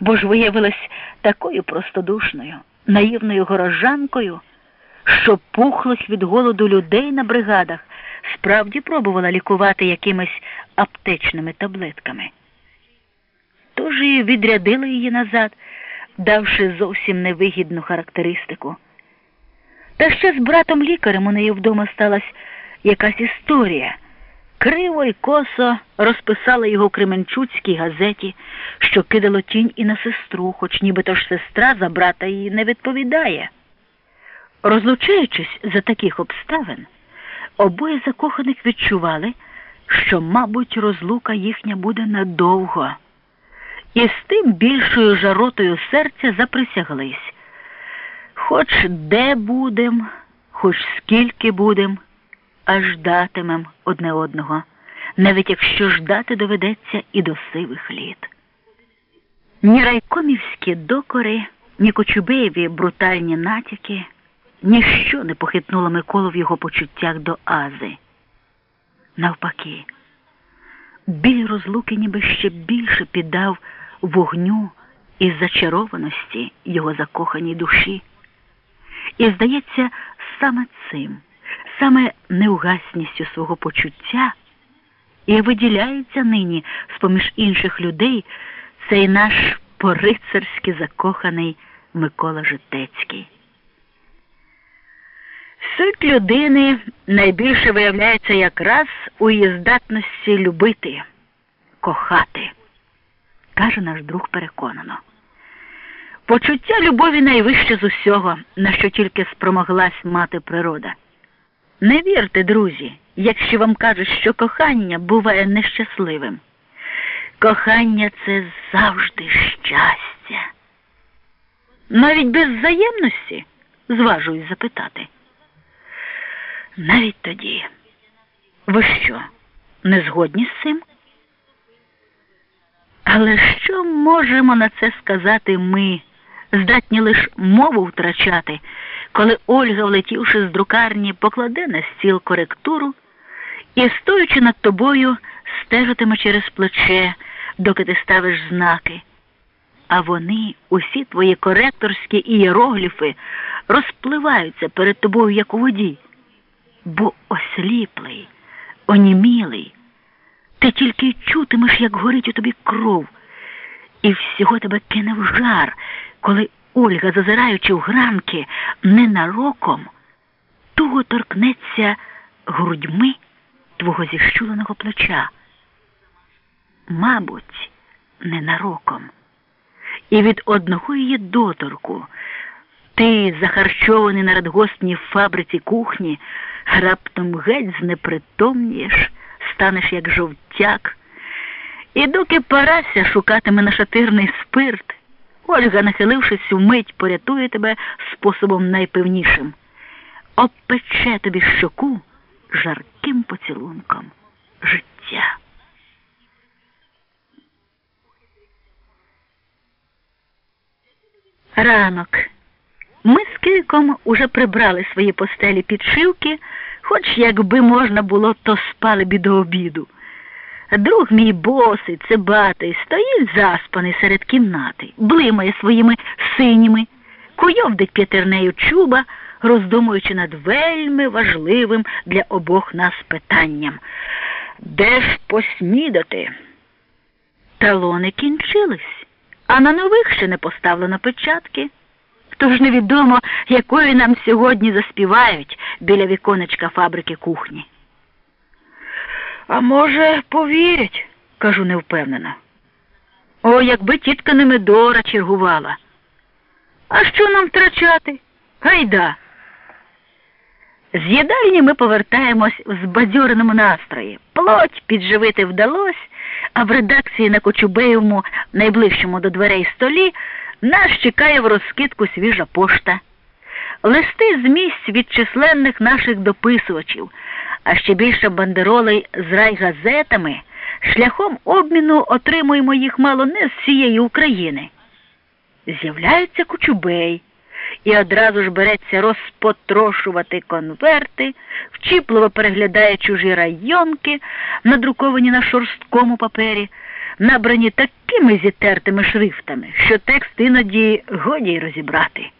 бо ж виявилась такою простодушною, наївною горожанкою, що пухлих від голоду людей на бригадах справді пробувала лікувати якимись аптечними таблетками. Тож і відрядили її назад, давши зовсім невигідну характеристику. Та ще з братом лікарем у неї вдома сталася якась історія. Криво й косо розписала його Кременчуцькій газеті, що кидало тінь і на сестру, хоч нібито ж сестра за брата її не відповідає. Розлучаючись за таких обставин, обоє закоханих відчували, що, мабуть, розлука їхня буде надовго, і з тим більшою жаротою серця заприсяглись. Хоч де будем, хоч скільки будем, а ждатимем одне одного, навіть якщо ждати доведеться і до сивих літ. Ні райкомівські докори, ні Кочубеєві брутальні натяки, ніщо не похитнуло Миколу в його почуттях до Ази. Навпаки, біль розлуки ніби ще більше піддав вогню і зачарованості його закоханій душі. І, здається, саме цим, саме неугасністю свого почуття і виділяється нині з поміж інших людей цей наш порицарськи закоханий Микола Житецький. Суть людини найбільше виявляється якраз у її здатності любити, кохати, каже наш друг переконано. Почуття любові найвище з усього, на що тільки спромоглась мати природа. Не вірте, друзі, якщо вам кажуть, що кохання буває нещасливим. Кохання це завжди щастя. Навіть без взаємності, зважуюсь запитати. Навіть тоді. Ви що, не згодні з цим? Але що можемо на це сказати ми? здатні лише мову втрачати, коли Ольга, влетівши з друкарні, покладе на стіл коректуру і, стоючи над тобою, стежитиме через плече, доки ти ставиш знаки. А вони, усі твої коректорські ієрогліфи, розпливаються перед тобою, як у воді, бо осліплий, онімілий, ти тільки чутимеш, як горить у тобі кров, і всього тебе кине в жар коли Ольга, зазираючи в гранки ненароком, туго торкнеться грудьми твого зіщуленого плеча. Мабуть, ненароком. І від одного її доторку ти, захарчований на радгостній фабриці кухні, раптом геть знепритомнієш, станеш як жовтяк. І доки Парася шукатиме нашатирний спирт, Ольга, нахилившись вмить, порятує тебе способом найпевнішим. Обпече тобі щоку жарким поцілунком життя. Ранок. Ми з Киком уже прибрали свої постелі підшивки, хоч якби можна було, то спали б до обіду. Друг мій босий, цибатий, стоїть заспаний серед кімнати, блимає своїми синіми, куйовдить п'ятернею чуба, роздумуючи над вельми важливим для обох нас питанням. Де ж поснідати? Талони кінчились, а на нових ще не поставлено печатки. Тож невідомо, якої нам сьогодні заспівають біля віконечка фабрики кухні. А може, повірять, кажу невпевнено. О, якби тітка Немедора чергувала. А що нам втрачати? Гайда. З їдальні ми повертаємось в збадьореному настрої. Плоть підживити вдалось, а в редакції на Кочубеєвому, найближчому до дверей столі, нас чекає в розкидку свіжа пошта. Листи з місць від численних наших дописувачів а ще більше бандеролей з райгазетами, шляхом обміну отримуємо їх мало не з всієї України. З'являється Кучубей і одразу ж береться розпотрошувати конверти, вчіпливо переглядає чужі районки, надруковані на шорсткому папері, набрані такими зітертими шрифтами, що текст іноді годі й розібрати.